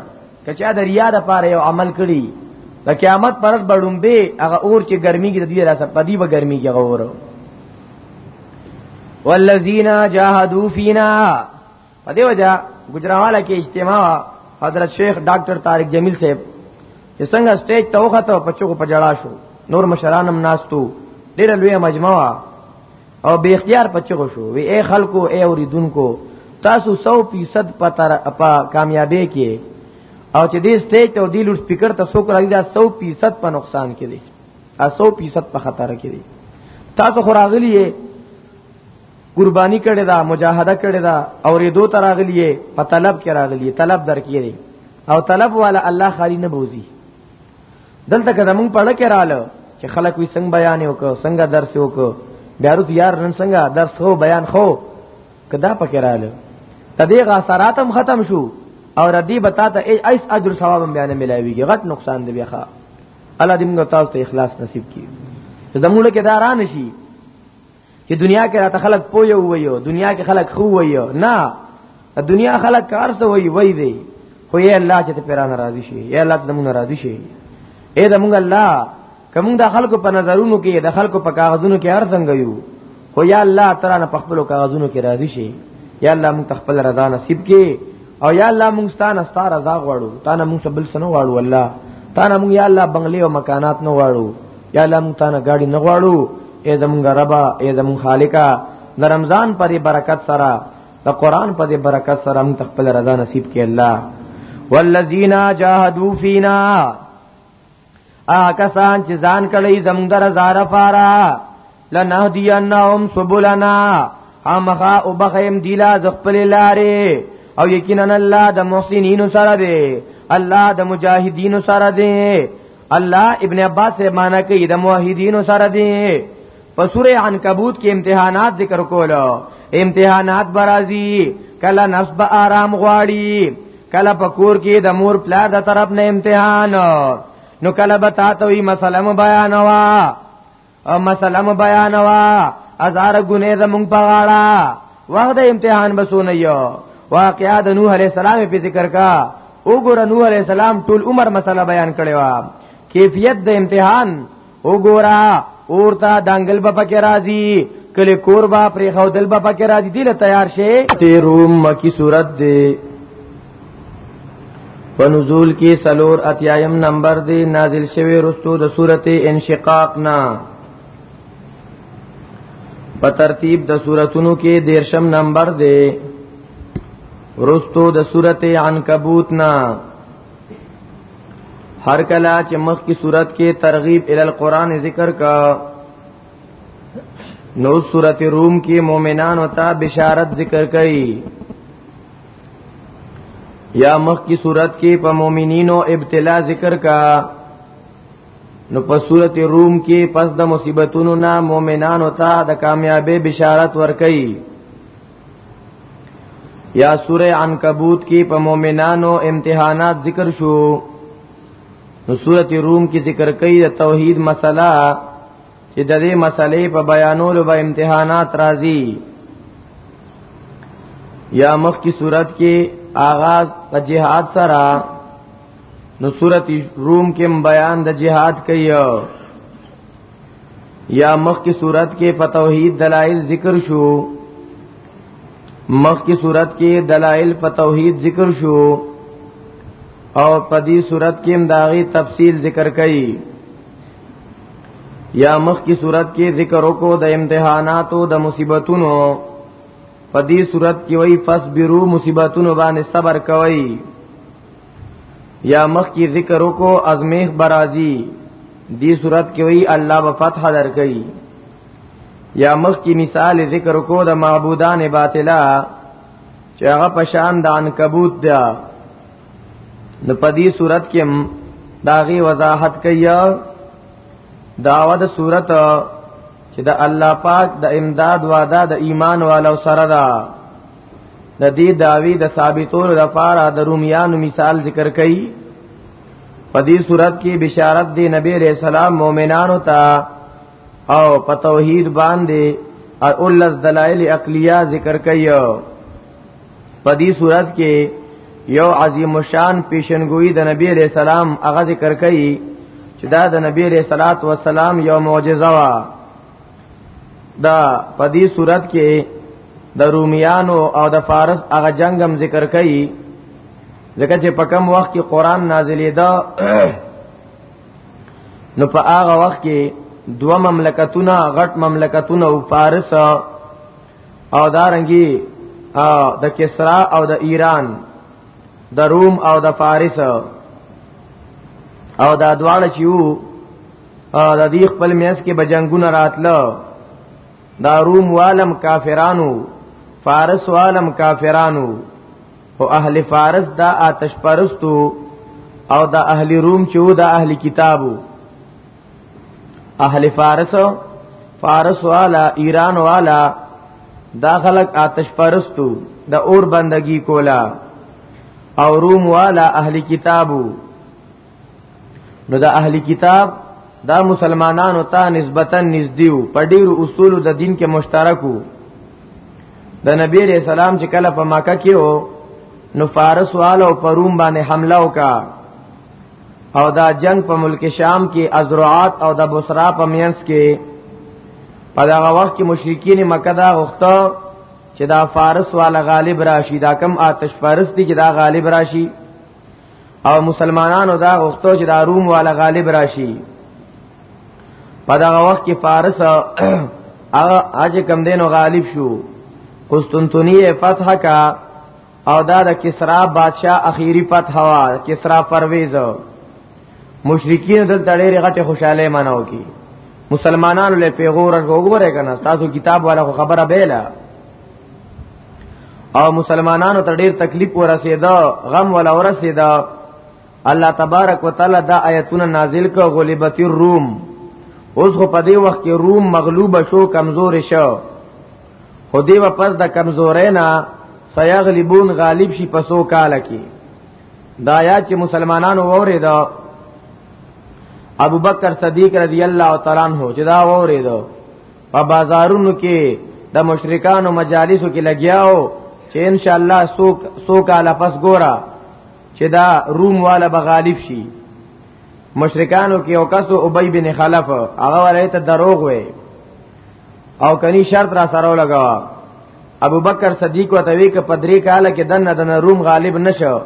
کچا د ریا د پاره یو عمل کړي د قیامت پرز بړوم به هغه اور چې ګرمي کې د دې راځه پدی به ګرمي کې غورو والذین جاهدوا فینا په دې وجہ ګجراواله کې اجتماع حضرت شیخ ډاکټر طارق جمیل صاحب چې څنګه سټیج ته وخته په چوغو په جړا شو نور مشرانم ناستو ډېر لوی مجموعه او به اختیار په چوغو شو وی اے خلکو اے اوریدونکو تاسو 100% پتر په کامیابی کې او چې دې سټیج ته دی لوډ سپیکر ته څوک راځي دا 100% په نقصان کې دي 100% په خطر کې دي تاسو خو راغلی قرباني کړي دا مجاهده کړي دا او ردو تراغلی په طلب کې راغلی طلب درکې دی او طلب والا الله خالی نه بوزي دلته کده مونږ پړه کې رااله چې خلک وي څنګه بیان وکړو څنګه درس وکړو بیا رود یار نن څنګه درس خو بیان خو کدا پکې رااله تدې غاثرات هم ختم شو او ردی بتا ته ایس اجر ثواب هم بیان ملاویږي غټ نقصان دی بیا الله دې موږ تاسو ته اخلاص نصیب کړي زموږ کې داران شي چې دنیا کې راته خلک پوي وایو دنیا کې خلک خو وایو نه دنیا خلک کار څه وایي وایي دی خو یې الله چې ته پیرا ناراضي شي یې الله ته مونږ ناراضي شي اے د مونږ الله کوم د خلکو په نظرونو کې د خلکو په کاغذونو کې هر څنګه یو خو یا الله تعالی په خپل کاغذونو کې راضي شي یا الله مونږ خپل رضا نصیب کې او یا الله مونږ ستانه ستاره رضا غواړو تا نه مونږ بل سنو غواړو الله تا نه مونږ یا الله بنگلې او مکانات نه غواړو یا الله مونږ تا نه گاډي نه غواړو اے زمونږ رب اے زمونږ خالق د رمضان پر برکت سره د قران پر برکت سره موږ خپل رضا نصیب کړي الله والذین جاهدوا فینا آکسان چې ځان کړي زمونږ رضا لپاره لنهدینهم سبلنا امخا او بخیم دیلا ز خپل لارې او یقینا الله د محسنین سره دی الله د مجاهدین سره دی الله ابن عباس سے معنی کوي د موحدین سره دي په سوره عنکبوت کې امتحانات ذکر کولو امتحانات برازي کله نفس به آرام غواړي کله په کور کې د مور پلار د طرف نه امتحان نو کله به تاسو یې مسله بیانوا او مسله م بیانوا ازار ګنې زمونږ په غاړه وخت امتحان بسونه یو واقعا د نوح علی السلام په ذکر کا وګوره نوح علی السلام ټول عمر مسله بیان کړي وا کیفیت د امتحان وګوره اورتا دنګل په پکې راځي کله کوربا پرې خو دل په پکې راځي دله تیار شي تیروم کی صورت دی په نزول کې سلور اتیایم نمبر دی نازل شوی رستو د سورته انشقاق نه په ترتیب د سوراتونو کې دیرشم نمبر دی رستو د سورته عنکبوت نه هر کله چې مخ کی صورت کې ترغیب ال القران ذکر کا نو سورته روم کې مؤمنانو ته بشارت ذکر کړي یا مخ کی صورت کې په مؤمنینو ابتلا ذکر کا نو په صورت روم کې پس د مصیبتونو نه مؤمنانو ته د کامیابی بشارت ورکړي یا سوره عنکبوت کې په مؤمنانو امتحانات ذکر شو نو سوره روم کې ذکر کړي د توحید مسله چې د دې مسلې په بیانولو به امتحانات راځي یا مخ کی صورت کې آغاز په جهاد سره نو صورت روم کې بیان د جهاد کوي یا مخ کی صورت کې په توحید دلایل ذکر شو مخ کی صورت کې دلایل په توحید ذکر شو او په دې صورت کې هم داغي تفصیل ذکر کړي یا مخ کی صورت کې ذکر وکړو د امتحاناتو د مصیبتونو په دې صورت کې وای فصبرو مصیبتونو باندې صبر کوئ یا مخ کی ذکر وکړو ازمیخ برازی دې صورت کې وای الله به فتح درکړي یا مخ کی مثال ذکر وکړو د معبودان باطلا چې هغه پشان د عنکبوت ده د پدی صورت کې داغي وضاحت کوي داوا د صورت چې د الله پاک د امداد وعده د ایمان والو سره ده د دې داوی د ثابتولو لپاره د رومیانو مثال ذکر کړي په دې صورت کې بشارت دی نبی علیہ السلام مؤمنانو ته او په توحید باندې او لز دلائل عقلیه ذکر کړي په دې صورت کې یو عظیم شان پیشنګوئی د نبی علیہ السلام هغه ذکر کړي چې دا د نبی علیہ الصلات والسلام یو معجزه وا دا په دې صورت کې د رومیانو او د فارس هغه جنگ هم ذکر کړي ځکه چې په کم وخت کې قران نازلې ده نو په هغه وخت کې دوه مملکتونه غټ مملکتونه او فارس او دارنګي او د کسرا او د ایران د روم او د فارس او دا دواړه چې وو د دې خپل میاس کې بجنګونه راتلو دا روم والم کافرانو فارس والم کافرانو او اهل فارس دا آتش پرستو او دا اهل روم چې وو دا اهل کتابو اهل فارس فارس والا ایران والا دا خلق آتش پرستو د اور بندگی کولا او روم والا اهل کتابو نو دا اهل کتاب دا مسلمانانو ته نسبتا نږدېو په ډیرو اصول د دین کې مشترکو د نبی رسول سلام چې کله په مکه کې وو نو فارس والو پروم باندې حمله وکړه او دا جنگ په ملک شام کې ازرعات او د بصرا په مینس کې په دغه وخت کې مشرکین مکه دا غوښته چې دا فارس والا غالب راشي دا کم آتش فارس دي چې دا غالب راشي او مسلمانانو دا غوښته چې دا روم والا غالب راشي په دغه وخت کې فارس هغه اج کم دینو غالب شو قسطنطنیه فتح کا او دا د کسرا بادشاہ اخیری فتح وا کسرا پرویز مشرکین دل تړې غټه خوشاله مناو کی مسلمانانو له پیغور وګوره کنه تاسو کتاب والا خو خبره بیلا او مسلمانانو ته ډیر تکلیف ورسېدا غم ولا ورسېدا الله تبارک وتعالى دا آیتونه نازل کړ غلبت الروم اوس خو په دې وخت کې روم مغلوب شو کمزور شو خو دی په پس د کمزورې نه سيغلبون غالب شي پسو کال کې دا یا چې مسلمانانو وره دا ابو بکر صدیق رضی الله تعالی عنہ چې دا وره دا په بازارونو کې د مشرکانو مجالسو کې لګیاو چې ان شاء الله سو سو کال پس ګورا چې دا روم والا به غالب شي مشرکانو کې او کسو ابی بن خلف هغه ولایت دروغ وي او کني شرط را سره لګوا ابو بکر صدیق وته وی ک پدری کاله کې دنه دنه روم غالب نشو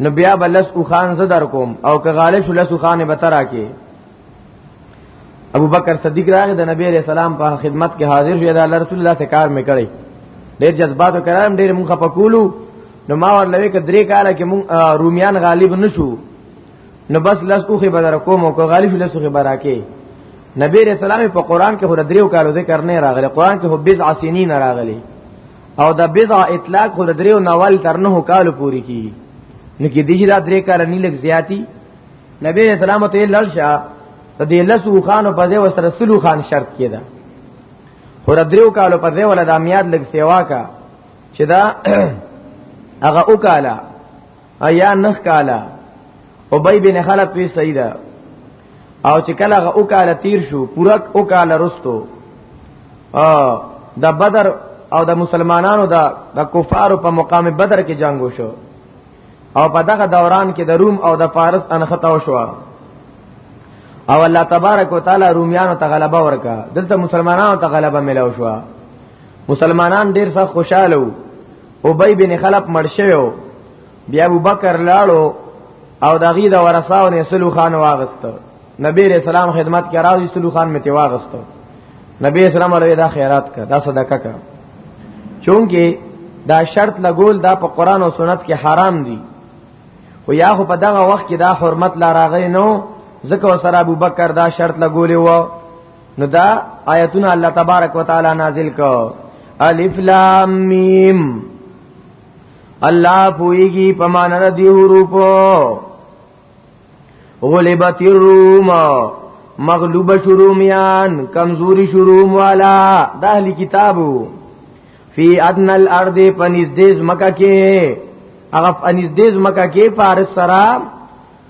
نو بیا بلس او خان زدر کوم او که غالب شو لسو خان به ترا کې ابو بکر صدیق راغی د نبی رسول الله په خدمت کې حاضر شو د رسول الله سره کار میکړي ډېر جذبات او کرام ډېر مونږه پکولو نو ما ورلوي ک درې کاله کې مونږ رومیان غالب نشو نو بس لس اوخه بدر کوم او که غالب لس اوخه براکه نبی رسول الله په قران کې خو د دریو کالو ذکر نه راغلی قران کې خو بضع سنین راغلی او د بضع اطلاق خو د دریو نوال تر نه کالو پوری کی نو کې دیږي دا درې کال نه لګ زیاتی نبی رسول الله ته لړشا د دې لسو خانو په ځای وسره سلو خان شرط کېده خو د دریو کالو په ځای ول د امیاد لګ سیوا کا چې دا هغه وکاله ایا نخ کالا او بای بن خلف پی سیدا او چې کله او کاله تیر شو پورک او کاله رستو ا د بدر او د مسلمانانو د د کفارو په مقام بدر کې جنگ وشو او په دغه دوران کې د روم او د فارس انخته وشو او الله تبارک وتعالى روميانو ته غلبه ورکا دلته مسلمانانو ته غلبه ملو شو مسلمانان ډیر سخت خوشاله وو ابی بن خلف مړ شوی بیا ابو بکر لاړو او دغه د ورثاو نه سلو خان واغستو نبی رسول الله خدمت کې راځي سلو خان مته واغستو نبی اسلام علیه دا خیرات کړه دا صدقه کړه چونکه دا شرط لګول دا په قران او سنت کې حرام دي خو یا خو په دغه وخت کې دا حرمت لا راغی نو ځکه وسره ابو بکر دا شرط لګولې و نو دا آیتونه الله تبارک وتعالى نازل کو الف لام میم الله پویږي په معنا د دې حروفو غلبت الروم مغلوب شرومیان کمزوری شروم والا د اهل کتابو فی ادن الارض پنځ دیز مکه کې هغه پنځ دیز مکه کې فارس سره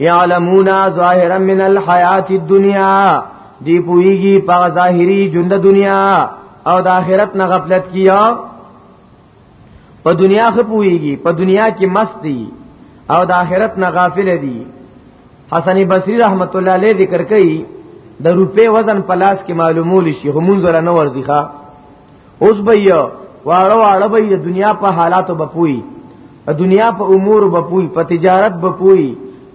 یعلمون ظاهرا من الحیات الدنیا دی پویږي په ظاهری ژوند دنیا او د آخرت نه غفلت کیا په دنیا خو پویږي په دنیا کې مست دي او د آخرت نه غافل دي حسن بصری رحمت الله علیه ذکر کوي د روپې وزن پلاس کې معلومول شي همون زره نه ورځي ښا اوس به یو واړه واړه به یو دنیا په حالاتو بپوي دنیا په امور بپوي په تجارت بپوي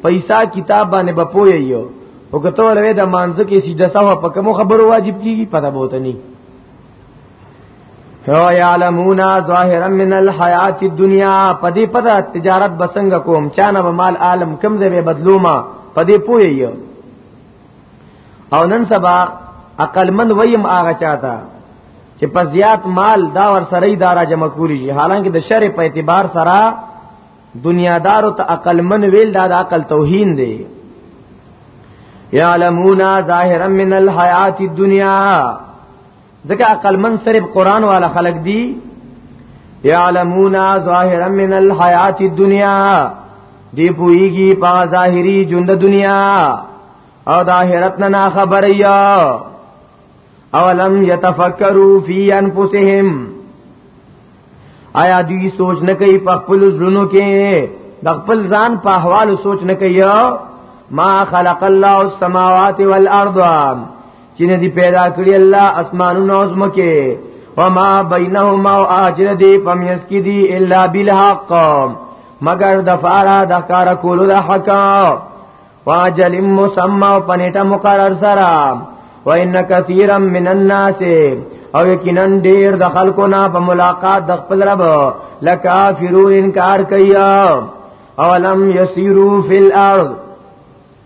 پیسا کتاب باندې بپوي یو او کته ولوي د مانځ کې سیده سوا په کوم خبرو واجب کیږي پته بوته نه هو یعلمون ظاهرا من الحیات الدنیا پدې پته تجارت بسنګ کوم چانه به مال عالم کم زوی بدلوما پدې پوي یو او نن سبا عقل من ویم هغه چاته چې په زیات مال دا ور سره اداره جمع کولی شي حالانکه د شرع په اعتبار سره دنیادارو ته عقل من ویل دا د عقل توهین دی یعلمون ظاهرا من الحیات الدنیا ځکه عقل من صرف قران والا خلق دی یعلمون ظاهرا من الحیات الدنیا دی پویږي په ظاهری ژوند دنیا او د آخرت نه خبریا اولم یتفکروا فی انفسهم آیا دوی سوچ نه کوي په خپل ژوندو کې د خپل ځان په احوال سوچ نه کوي ما خلق الله السماوات والارض چې نه دی پیدا کړی الله اسمانونو او زمکه وما بینهما او اجر دی پمیس کی دی الا بالحق مگر د فارا د کار کولو د حق واجل مسمى او پنیټه مقرر سره وان کثیرا من الناس او یقینا ډیر د خلکو نه په ملاقات د خپل رب لکافرون انکار کوي او لم یسیرو فی الارض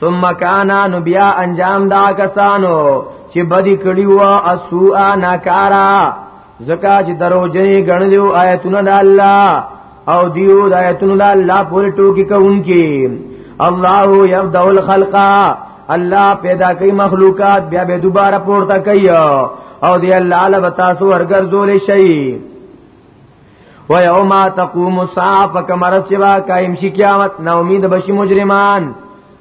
ثم کان نو بیا انجام دا کسانو چې بدی کړی و اسوء ناکارا زکا چې درو جنې غنلو آیتونه د الله او دیو د آیتونو د الله پورې ټوکی کوونکی الله یبدأ الخلق الله پیدا کوي مخلوقات بیا به دوباره پورته کوي او دی الله لبتاسو ورګرځول شي و یوم تقوم الساعه فکمر سوا قائم شي قیامت نا امید بشي مجرمان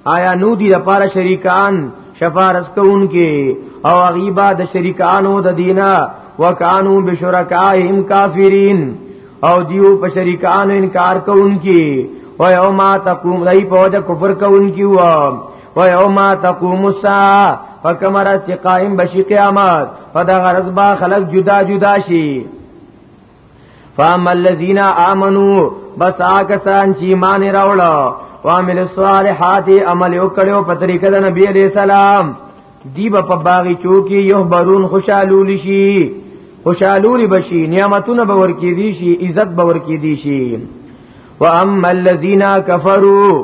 آیا نو دی لپاره شریکان شفارس کوونکې او غیبا د شریکانو د دینه وکانو بشرکائهم کافرین او دیو په شریکانو انکار کوونکې و یوم تقوم دای په وجه کفر کوونکې و و یوم تقوم الساعه فکمر چې قائم بشي قیامت په دا غرض با خلق جدا جدا شي فاما الذين امنوا بس آکسان چې ایمان راوړ او عمل الصالحات عمل وکړو په طریقه د نبی عليه السلام دی په باغی چوکي یو برون خوشالول شي خوشالول بشي نعمتونه باور کې دي شي عزت باور کې دي شي واما الذين كفروا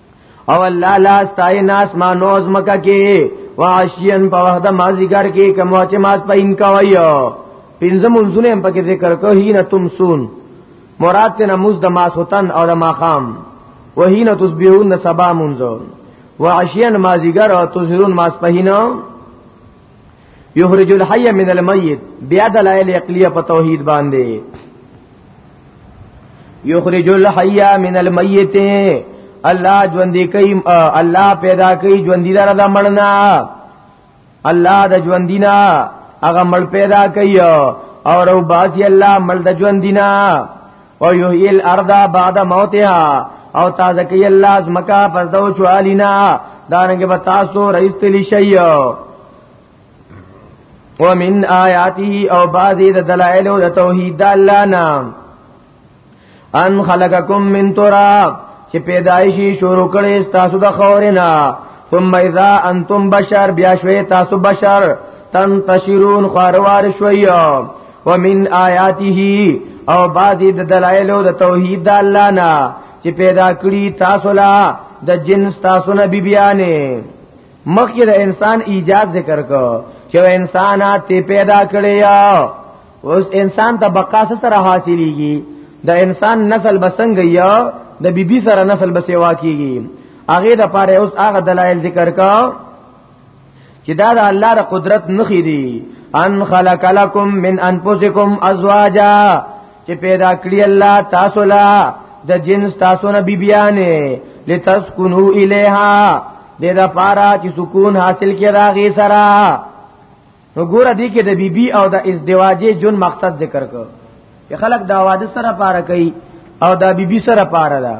او الله لا ستای ناس ما نوز مکه کې واشین په وخت ما ذکر کې کوم چې ما په ان کوي پنځه منځونه هم پکې ذکر کوي نه تم سون مراد ته نموز د ما سوتن او د ما خام وهین تسبیحون سبا منځو واشین ما ذکر او تزهرون ما سپهینو یخرج الحی من المیت بیا دلائل عقلیه په توحید باندې یخرج الحی من المیت الله ژوند کوي الله پیدا کوي ژوند دي لره د مړنا الله د ژوند دینا هغه مړ پیدا کوي او رو باسی الله مړ د ژوند دینا او یحیی الارض بعد موتها او تازه کوي الله زمکا پس دو چوالینا دانګه به تاسو رئیستلی شی ومن آیاته او بعضی د دلائل او د توحید د الله نام ان خلقکم من تراب چې پیدایشي شروع کړي تاسو د خورینا ثم اذا انتم بشر بیا شوي تاسو بشر تنتشرون خاروار شوي ومن آیاته او بعضی د دلایلو د توحید د الله نه چې پیدا کړی تاسو لا د جنس تاسو نه بیبیانې مخکې د انسان ایجاد ذکر کو چې انسان ته پیدا کړی یا اوس انسان ته بقا سره حاصلېږي د انسان نسل بسنګ یا د بیبي سره نسل بسیوا کیږي هغه د پاره اوس هغه دلایل ذکر کا چې دا د الله د قدرت نخې دي ان خلق لكم من انفسكم ازواجا چې پیدا کړی الله تاسو لا د جنس تاسو نه بیبیانه لتسكنوا الیها د دا پارا چې سکون حاصل کړه غي سره نو ګوره دې کې د بیبي بی او د ازدواجې جون مقصد ذکر کو چې خلک دا واده سره پاره کوي او دا بیبي بی سره پاره ده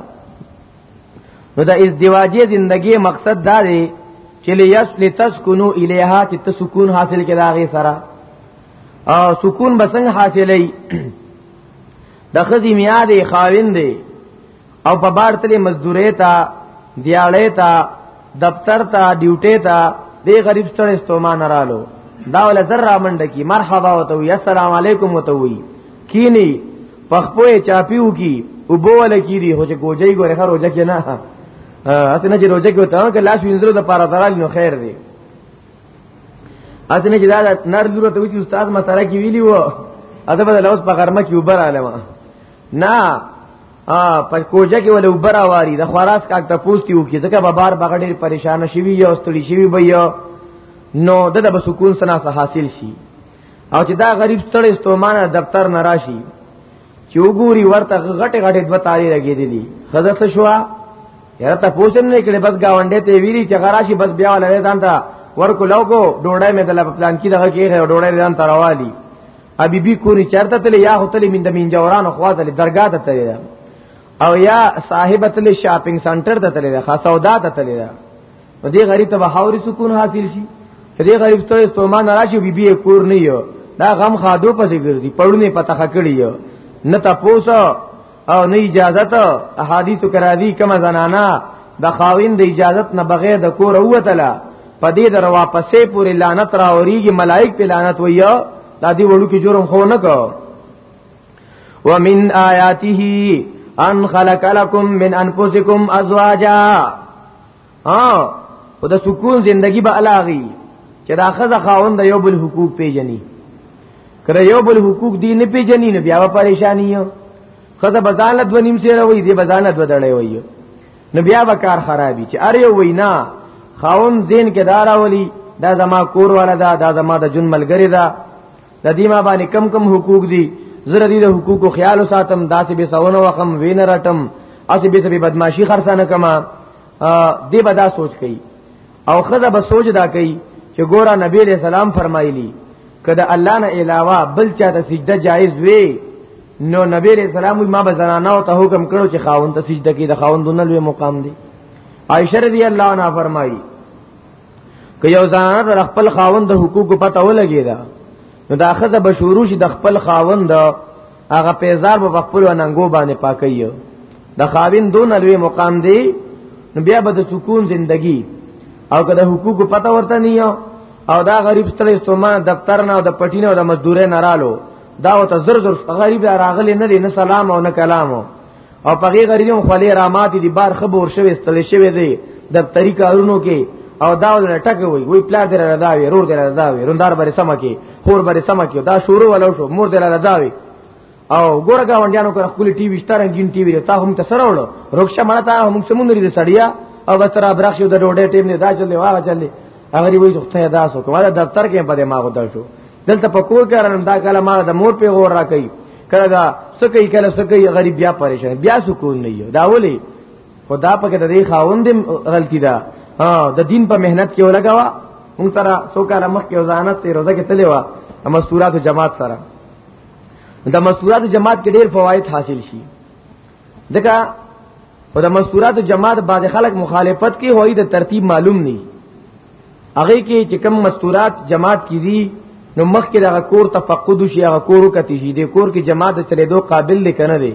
نو د ازدواجې زندگی مقصد دا دی چې لیس لتسکنو الیها چې ته سکون حاصل کړې داغه سره او سکون بسنګ حاصلې د خزی میاد خاوین دی او په بار تلې مزدورې ته دیاړې ته دفتر ته ډیوټې ته دې غریب ستړې ستومان رالو دا ول ذره منډه کی مرحبا وته وی السلام علیکم وته وی کینی پخپو چاپیو کی وبو ول کی دی هو چې ګوجې ګوره خر روزه کې نه اته نه چې روزه کې وته که لاس وینځلو د پاره درال نو خیر دی اته نه چې دا نر ضرورت وی چې استاد مسله کې ویلی وو اته به لاس په غرمه کې وبر عالمه نه ا په کوجه کې ولې وبرا واری د خراس کاک ته پوسټي وکي ځکه به بار بغه ډیر پریشان شي وي او ستړي شي وي بیا نو د د سکون سنا سره حاصل شي او چې دا غریب ستړي ستومانه دفتر نه راشي چې وګوري ورته غټه غټه دوه تاری لګېدې دي خزت شوا یاره ته پوسټ نه کړي بس گاونډې ته ویری چې غراشي بس بیا ولې ځان ته ورکو لوګو ډوړې مې د پلان کې دغه کې ډوړې ځان تروالي ابي بي کوري چرته تل یا هتل من د من جوران خوا تل درگاه ته تل او یا صاحب تل شاپینګ سنټر ته تل ده خاصه ودا ته تل ده په دې غریب ته بهاوري سکون حاصل شي په دې غریب ته استومان راشي بي بي کور نه یو دا غم خادو پسې ګرځي پړونه پته خکړی یو نه تاسو او نه اجازه ته احادیث کرا دي کما زنانا د خاوین د اجازت نه بغیر د کور وتله په دې در واپسې پورې لعنت را اوریږي ملائک په لعنت ویا د دې وړو کې جرم خو نه کو ومن آیاته ان خلق لكم من انفسکم ازواجا ها او د سکون زندگی به الاغي چې دا خزه خاوند یو بل حقوق پیژني کړه یو بل حقوق دی نه پیژني نه بیا پریشانی یو خزه بزانه دو نیم سره وای دی بزانه دو دړې وای نو بیا به کار خرابي چې اره وینا خاون زین کې دارا ولی دا زما کور والا دا دا زما د جن ملګری دا د دې ما باندې کم کم حقوق دي زره دي د حقوقو خیال ساتم داسې به سونه وخم وین رټم اسی به سبي بدمعشي خرڅانه کما دې به دا سوچ کوي او خزه به سوچ دا کوي چې ګوره نبی عليه السلام فرمایلی کله الله نه علاوه بل چاته سجده جایز وي نو نبی علیہ السلام ما به زنانه او ته حکم کړو چې خاوند ته سجده کې د خاوندونو لوی مقام دی عائشہ رضی الله عنها فرمایي که یو زنانه د خپل خاوند د حقوقو پته ولګی دا نو دا خزه به شروع شي د خپل خاوند هغه پیزار په خپل ننګو باندې پاکي د خاوند دون لوی مقام دی نو بیا به د سکون زندگی او که د حقوقو پته ورته نه او دا غریب ستړي استوما دفتر نه او د پټی نه او د مزدورې نه رالو دا او ته زر زر غریب راغلی نه دی نه سلام او نه کلام او په غیر غریو خلی را ماتي دي بار خبر شوي استل شوي دي دفتری کارونو کې او دا ول ټک وي وی پلا در رضا وي رور در رضا وي روندار بر سم کې خور بر سم کې دا شروع ولو شو مور در رضا وي او ګوره گاونډیانو کړه خپل ټي وي ستاره ګین ټي وي تا هم تسره وړو رخصه مړه تا هم سمندري دي سړیا او بسره برخ شو د ډوډۍ ټیم نه دا چلې واه چلې هغه دی وایي ته دا سو کومه دفتر کې په دې ما غوډل شو دلته په کور کې رانم دا کله ما د مور په غور را کوي کله دا سکه کله سکه غریب بیا پریشان بیا سکون نه یو دا ولي خدا پکې د دې خاوند غلطی ده ها د دین په مهنت کې ولګوا مونږ ترا سو کاله مخ کې وزانت ته روزه کې تللی و مستورات جماعت سره د مستورات جماعت کې ډېر فواید حاصل شي دغه او د مستورات جماعت بعد خلک مخالفت کې هوی د ترتیب معلوم نه هغه کې چې کم مستورات جماعت کیږي نو مخکې د کور تفقد شي هغه کور کتی شي د کور کې جماعت چلے دو قابل لکنه دی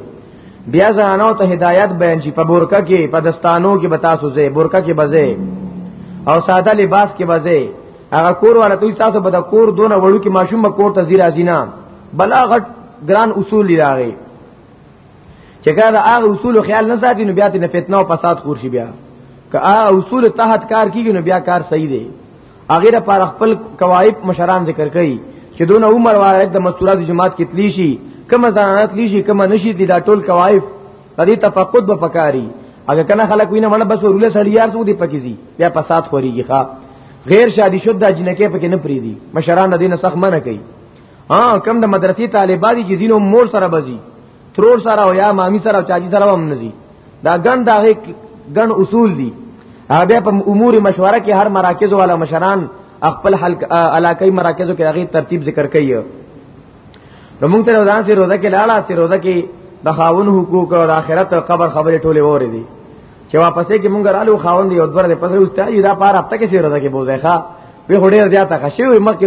بیا زنانو ته هدایت بیان شي په بورکا کې په دستانو کې بتا سوزه بورکا کې بزه او ساده لباس کې بزه هغه کور والا توي تاسو به د کور دون وړو کې ماشوم کور ته زیرا زینا بلا غټ ګران اصول لري چې کله دا هغه اصول خیال نه ساتي نو بیا ته فتنه او فساد خور شي بیا که هغه اصول تحت کار کیږي نو بیا کار صحیح دی هغه لپاره خپل قواعد مشران ذکر کړي چې دون عمر واره د مستورات جماعت کې تلی شي کما زنانات تلی شي کما نشي دي دا ټول قواعد د دې تفقد به پکاري اګه کنه خلک وینه مړه بس ورله سړیار سو دي پکېږي بیا فساد خوريږي ښا غیر شادي شوه د جنکه پکې نه پریدي مشران د دین سخت منه کوي ها کم د مدرسې طالبان چې دینو مور سره بزي ترور سره او یا مامی سره او چاجي سره هم نزي دا ګڼ دا ګڼ اصول دي هغه په امور مشوره کې هر مراکز والا مشران خپل حلق علاقائی مراکزو کې هغه ترتیب ذکر کوي نو موږ ته ځان سي روزه کې لاړه سي روزه کې د خاون حقوق او د آخرت او قبر خبرې ټولې وره دي چې واپسې کې موږ رالو خاون دی او دبر دې پسې اوسته دا پار هفته کې سي روزه کې بوزه ښا په هډیر زیاته خشي مخ کې